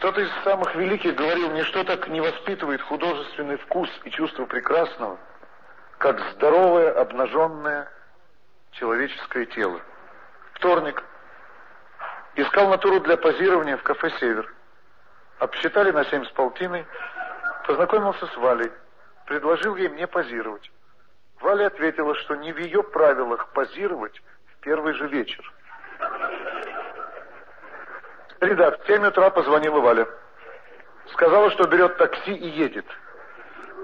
Кто-то из самых великих говорил, ничто так не воспитывает художественный вкус и чувство прекрасного, как здоровое, обнаженное человеческое тело. Вторник. Искал натуру для позирования в кафе «Север». Обсчитали на семь с полтиной. Познакомился с Валей. Предложил ей мне позировать. Валя ответила, что не в ее правилах позировать в первый же вечер. Среда, в 7 утра позвонила Валя. Сказала, что берет такси и едет.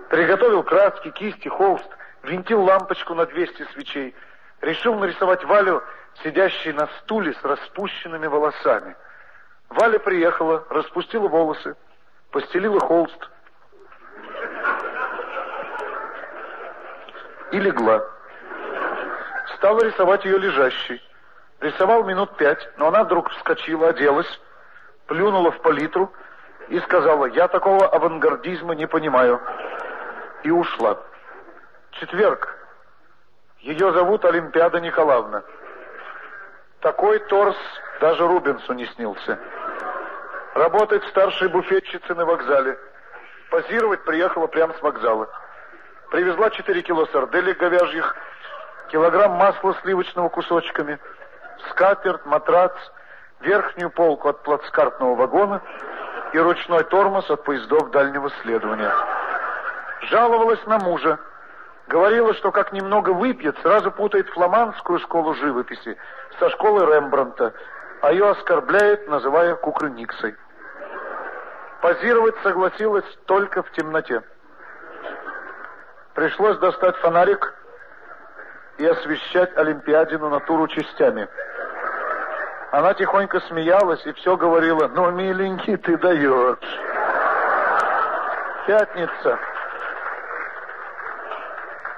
Приготовил краски, кисти, холст, винтил лампочку на 200 свечей. Решил нарисовать Валю, сидящей на стуле с распущенными волосами. Валя приехала, распустила волосы, постелила холст и легла. Стала рисовать ее лежащей. Рисовал минут пять, но она вдруг вскочила, оделась, плюнула в палитру и сказала, я такого авангардизма не понимаю. И ушла. Четверг. Ее зовут Олимпиада Николаевна. Такой торс даже Рубенсу не снился. Работает старшей буфетчицей на вокзале. Позировать приехала прямо с вокзала. Привезла 4 кило сарделек говяжьих, килограмм масла сливочного кусочками, скатерть, матрац, верхнюю полку от плацкартного вагона и ручной тормоз от поездов дальнего следования. Жаловалась на мужа. Говорила, что как немного выпьет, сразу путает фламандскую школу живописи со школой Рембранта, а ее оскорбляет, называя кукрыниксой. Позировать согласилась только в темноте. Пришлось достать фонарик и освещать Олимпиадину натуру частями. Она тихонько смеялась и все говорила, ну, миленький, ты даешь. Пятница.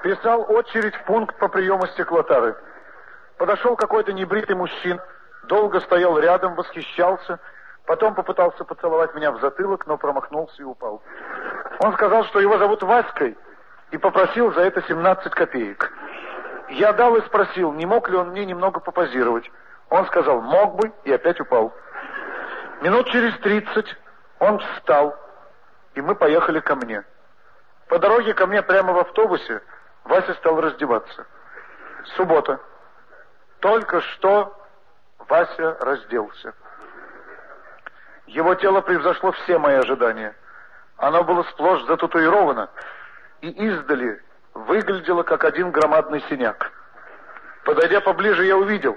Писал очередь в пункт по приему стеклотары. Подошел какой-то небритый мужчина, долго стоял рядом, восхищался, потом попытался поцеловать меня в затылок, но промахнулся и упал. Он сказал, что его зовут Васькой, и попросил за это 17 копеек. Я дал и спросил, не мог ли он мне немного попозировать. Он сказал, мог бы, и опять упал. Минут через тридцать он встал, и мы поехали ко мне. По дороге ко мне прямо в автобусе Вася стал раздеваться. Суббота. Только что Вася разделся. Его тело превзошло все мои ожидания. Оно было сплошь зататуировано и издали выглядело как один громадный синяк. Подойдя поближе, я увидел,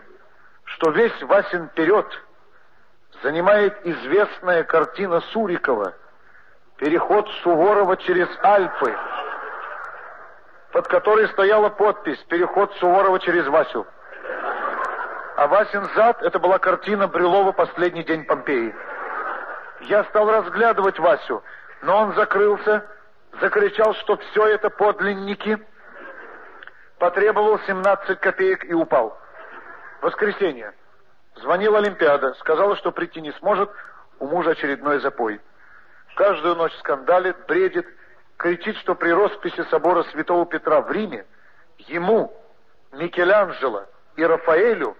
что весь Васин вперед занимает известная картина Сурикова «Переход Суворова через Альпы», под которой стояла подпись «Переход Суворова через Васю». А Васин зад — это была картина Брюлова «Последний день Помпеи». Я стал разглядывать Васю, но он закрылся, закричал, что все это подлинники, потребовал 17 копеек и упал. Воскресенье. Звонила Олимпиада, сказала, что прийти не сможет, у мужа очередной запой. Каждую ночь скандалит, бредит, кричит, что при росписи собора Святого Петра в Риме ему, Микеланджело и Рафаэлю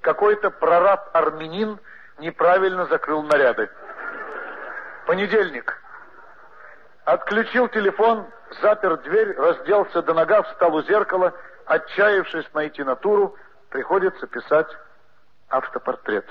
какой-то прораб-армянин неправильно закрыл наряды. Понедельник. Отключил телефон, запер дверь, разделся до нога, встал у зеркала, отчаявшись найти натуру, приходится писать автопортрет.